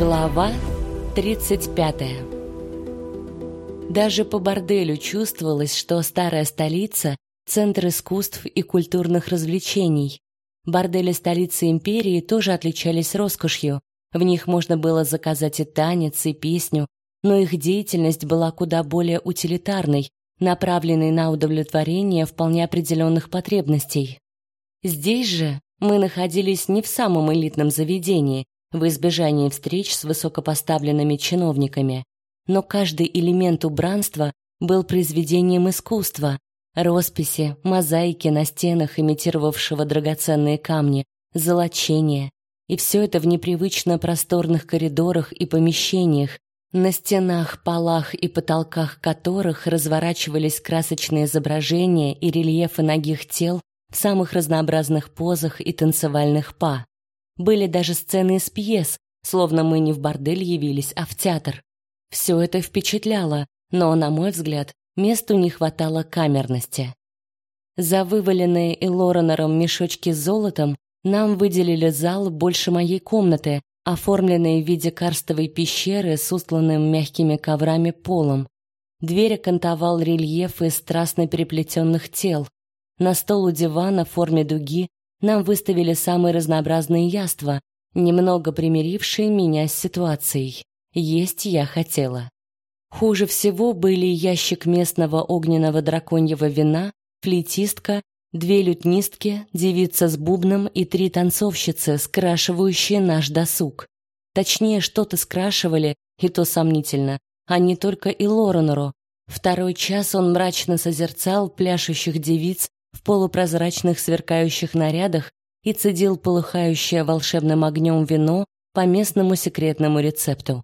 Глава 35 Даже по борделю чувствовалось, что старая столица — центр искусств и культурных развлечений. Бордели столицы империи тоже отличались роскошью. В них можно было заказать и танец, и песню, но их деятельность была куда более утилитарной, направленной на удовлетворение вполне определенных потребностей. Здесь же мы находились не в самом элитном заведении, в избежании встреч с высокопоставленными чиновниками, но каждый элемент убранства был произведением искусства. Росписи, мозаики на стенах, имитировавшего драгоценные камни, золочение. И все это в непривычно просторных коридорах и помещениях, на стенах, полах и потолках которых разворачивались красочные изображения и рельефы ногих тел в самых разнообразных позах и танцевальных па. Были даже сцены из пьес, словно мы не в бордель явились, а в театр. Все это впечатляло, но, на мой взгляд, месту не хватало камерности. За вываленные и Лоренером мешочки с золотом нам выделили зал больше моей комнаты, оформленный в виде карстовой пещеры с устланным мягкими коврами полом. Дверь окантовал рельефы страстно переплетенных тел. На стол у дивана в форме дуги нам выставили самые разнообразные яства, немного примирившие меня с ситуацией. Есть я хотела. Хуже всего были ящик местного огненного драконьего вина, флейтистка, две лютнистки, девица с бубном и три танцовщицы, скрашивающие наш досуг. Точнее, что-то скрашивали, и то сомнительно, а не только и Лоренору. Второй час он мрачно созерцал пляшущих девиц в полупрозрачных сверкающих нарядах и цедил полыхающее волшебным огнем вино по местному секретному рецепту.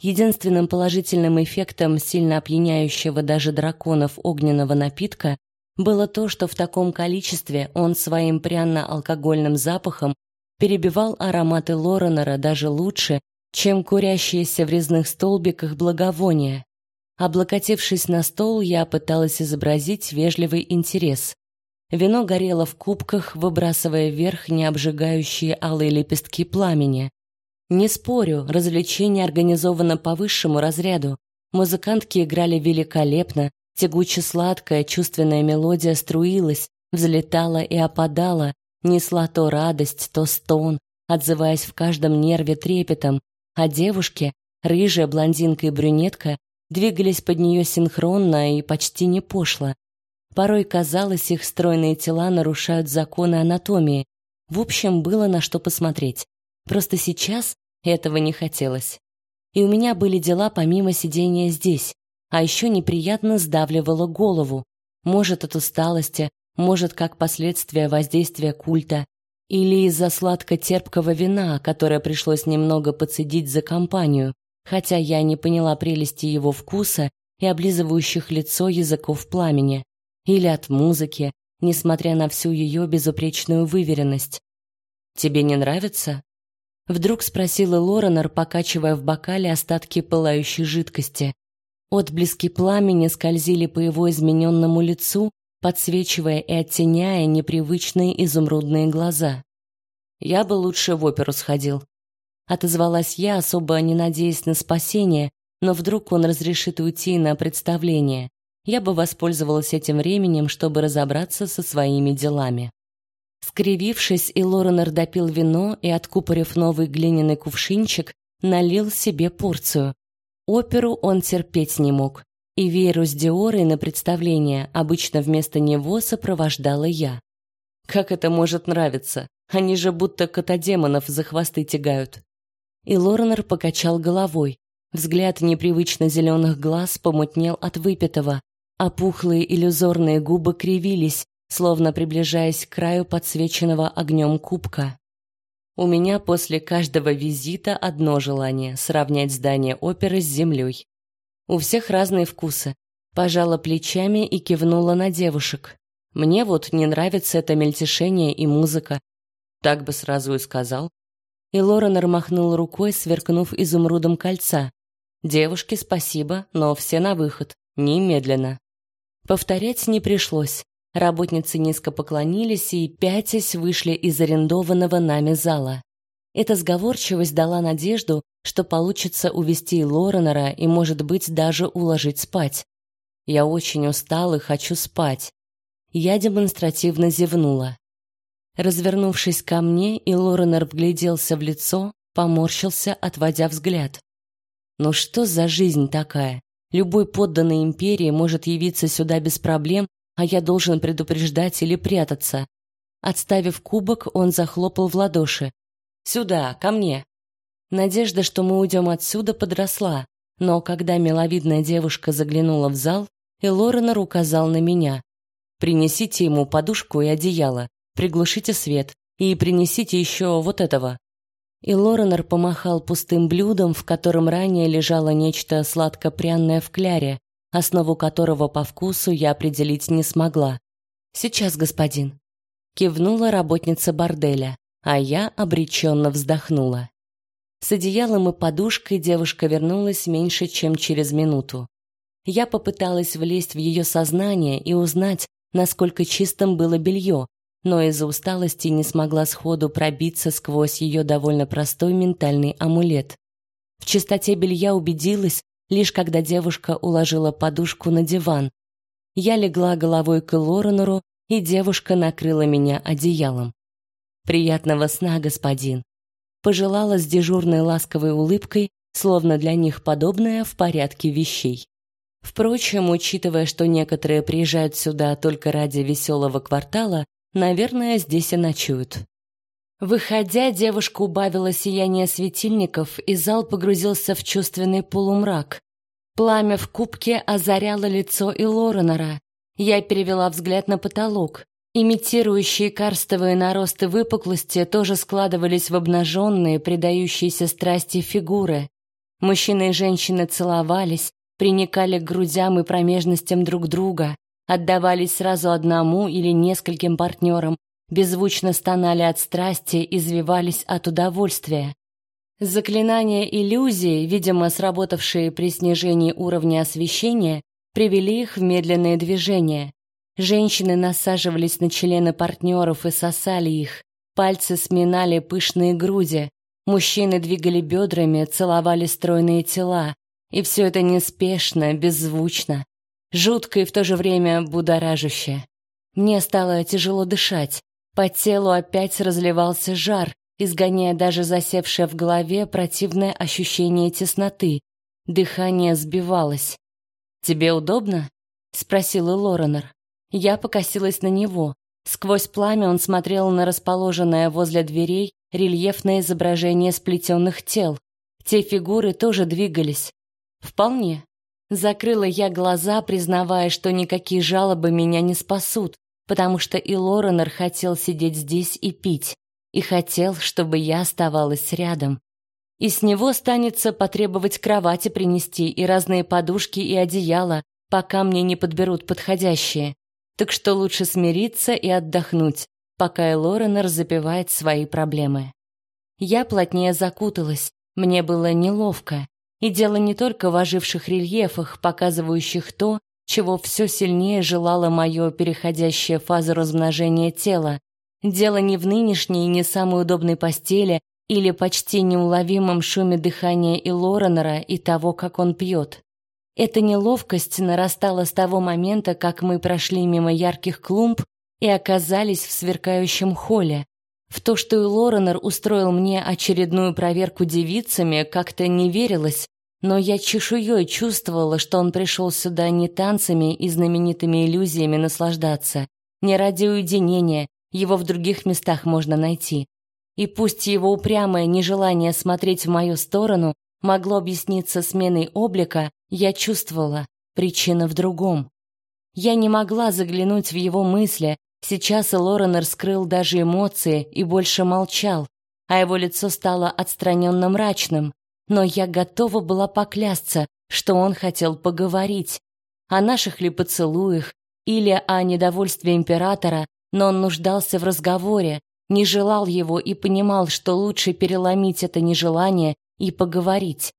Единственным положительным эффектом сильно опьяняющего даже драконов огненного напитка было то, что в таком количестве он своим пряно-алкогольным запахом перебивал ароматы Лоренера даже лучше, чем курящиеся в резных столбиках благовония. Облокотившись на стол, я пыталась изобразить вежливый интерес. Вино горело в кубках, выбрасывая вверх необжигающие алые лепестки пламени. Не спорю, развлечение организовано по высшему разряду. Музыкантки играли великолепно, тягуче-сладкая чувственная мелодия струилась, взлетала и опадала, несла то радость, то стон, отзываясь в каждом нерве трепетом, а девушки, рыжая блондинка и брюнетка, двигались под нее синхронно и почти не пошло. Порой казалось, их стройные тела нарушают законы анатомии. В общем, было на что посмотреть. Просто сейчас этого не хотелось. И у меня были дела помимо сидения здесь, а еще неприятно сдавливало голову. Может, от усталости, может, как последствие воздействия культа, или из-за сладко-терпкого вина, которое пришлось немного подцедить за компанию, хотя я не поняла прелести его вкуса и облизывающих лицо языков пламени или от музыки, несмотря на всю ее безупречную выверенность. Тебе не нравится? Вдруг спросила Лоренор, покачивая в бокале остатки пылающей жидкости. Отблески пламени скользили по его измененному лицу, подсвечивая и оттеняя непривычные изумрудные глаза. Я бы лучше в оперу сходил. Отозвалась я, особо не надеясь на спасение, но вдруг он разрешит уйти на представление я бы воспользовалась этим временем, чтобы разобраться со своими делами. Скривившись, и допил вино и, откупорив новый глиняный кувшинчик, налил себе порцию. Оперу он терпеть не мог, и Вейру с Диорой на представление обычно вместо него сопровождала я. Как это может нравиться? Они же будто кота-демонов за хвосты тягают. И Лоренор покачал головой. Взгляд непривычно зеленых глаз помутнел от выпитого, Опухлые иллюзорные губы кривились, словно приближаясь к краю подсвеченного огнем кубка. У меня после каждого визита одно желание сравнять здание оперы с землей. У всех разные вкусы. Пожала плечами и кивнула на девушек. Мне вот не нравится это мельтешение и музыка. Так бы сразу и сказал. И Лоренор махнул рукой, сверкнув изумрудом кольца. Девушки, спасибо, но все на выход, немедленно. Повторять не пришлось. Работницы низко поклонились и, пятясь, вышли из арендованного нами зала. Эта сговорчивость дала надежду, что получится увести Лоренера и, может быть, даже уложить спать. Я очень устал и хочу спать. Я демонстративно зевнула. Развернувшись ко мне, и Лоренер вгляделся в лицо, поморщился, отводя взгляд. Ну что за жизнь такая? Любой подданный империи может явиться сюда без проблем, а я должен предупреждать или прятаться. Отставив кубок, он захлопал в ладоши. Сюда, ко мне. Надежда, что мы уйдем отсюда, подросла, но когда миловидная девушка заглянула в зал, и Лоренор указал на меня. Принесите ему подушку и одеяло, приглушите свет и принесите еще вот этого. И Лоренор помахал пустым блюдом, в котором ранее лежало нечто сладко-пряное в кляре, основу которого по вкусу я определить не смогла. Сейчас, господин, кивнула работница борделя, а я обреченно вздохнула. С одеялом и подушкой девушка вернулась меньше, чем через минуту. Я попыталась влезть в ее сознание и узнать, насколько чистым было белье, но из-за усталости не смогла сходу пробиться сквозь ее довольно простой ментальный амулет. В чистоте белья убедилась, лишь когда девушка уложила подушку на диван. Я легла головой к Лоренору, и девушка накрыла меня одеялом. «Приятного сна, господин!» Пожелала с дежурной ласковой улыбкой, словно для них подобное в порядке вещей. Впрочем, учитывая, что некоторые приезжают сюда только ради веселого квартала, Наверное, здесь и ночуют. Выходя, девушка убавила сияние светильников, и зал погрузился в чувственный полумрак. Пламя в кубке озаряло лицо и Лоренера. Я перевела взгляд на потолок. Имитирующие карстовые наросты выпуклости тоже складывались в обнаженные, предающиеся страсти фигуры. Мужчины и женщины целовались, приникали к грудям и промежностям друг друга отдавались сразу одному или нескольким партнерам, беззвучно стонали от страсти, извивались от удовольствия. Заклинания иллюзии, видимо, сработавшие при снижении уровня освещения, привели их в медленные движения. Женщины насаживались на члены партнеров и сосали их. Пальцы сминали пышные груди. Мужчины двигали бедрами, целовали стройные тела. И все это неспешно, беззвучно жутко и в то же время будоражаще. Мне стало тяжело дышать. По телу опять разливался жар, изгоняя даже засевшее в голове противное ощущение тесноты. Дыхание сбивалось. «Тебе удобно?» — спросил Лоренор. Я покосилась на него. Сквозь пламя он смотрел на расположенное возле дверей рельефное изображение сплетенных тел. Те фигуры тоже двигались. Вполне. Закрыла я глаза, признавая, что никакие жалобы меня не спасут, потому что и Лоренор хотел сидеть здесь и пить, и хотел, чтобы я оставалась рядом. И с него станется потребовать кровати принести и разные подушки и одеяла, пока мне не подберут подходящие. Так что лучше смириться и отдохнуть, пока и Лоренор запивает свои проблемы. Я плотнее закуталась, мне было неловко. И дело не только в оживших рельефах, показывающих то, чего все сильнее желало мое переходящее фазу размножения тела. Дело не в нынешней не самой удобной постели или почти неуловимом шуме дыхания и Лоренера и того, как он пьет. Эта неловкость нарастала с того момента, как мы прошли мимо ярких клумб и оказались в сверкающем холле. В то, что и Лоренор устроил мне очередную проверку девицами, как-то не верилось, но я чешуей чувствовала, что он пришел сюда не танцами и знаменитыми иллюзиями наслаждаться, не ради уединения, его в других местах можно найти. И пусть его упрямое нежелание смотреть в мою сторону могло объясниться сменой облика, я чувствовала, причина в другом. Я не могла заглянуть в его мысли, Сейчас Лорен раскрыл даже эмоции и больше молчал, а его лицо стало отстраненно мрачным. Но я готова была поклясться, что он хотел поговорить о наших ли поцелуях или о недовольстве императора, но он нуждался в разговоре, не желал его и понимал, что лучше переломить это нежелание и поговорить.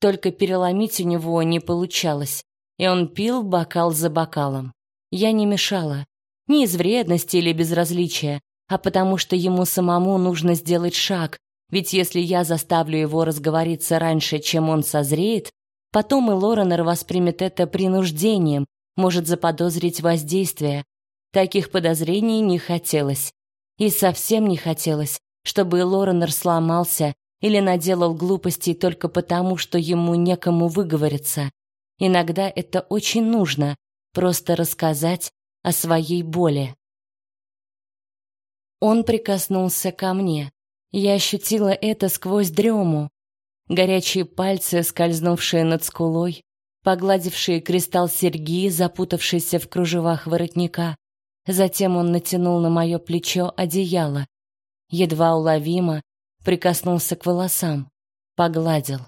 Только переломить у него не получалось, и он пил бокал за бокалом. Я не мешала. Не из вредности или безразличия, а потому что ему самому нужно сделать шаг, Ведь если я заставлю его разговориться раньше, чем он созреет, потом и Лоренор воспримет это принуждением, может заподозрить воздействие. Таких подозрений не хотелось. И совсем не хотелось, чтобы Лоренор сломался или наделал глупостей только потому, что ему некому выговориться. Иногда это очень нужно просто рассказать о своей боли. Он прикоснулся ко мне. Я ощутила это сквозь дрему. Горячие пальцы, скользнувшие над скулой, погладившие кристалл серьги, запутавшийся в кружевах воротника. Затем он натянул на мое плечо одеяло. Едва уловимо прикоснулся к волосам, погладил.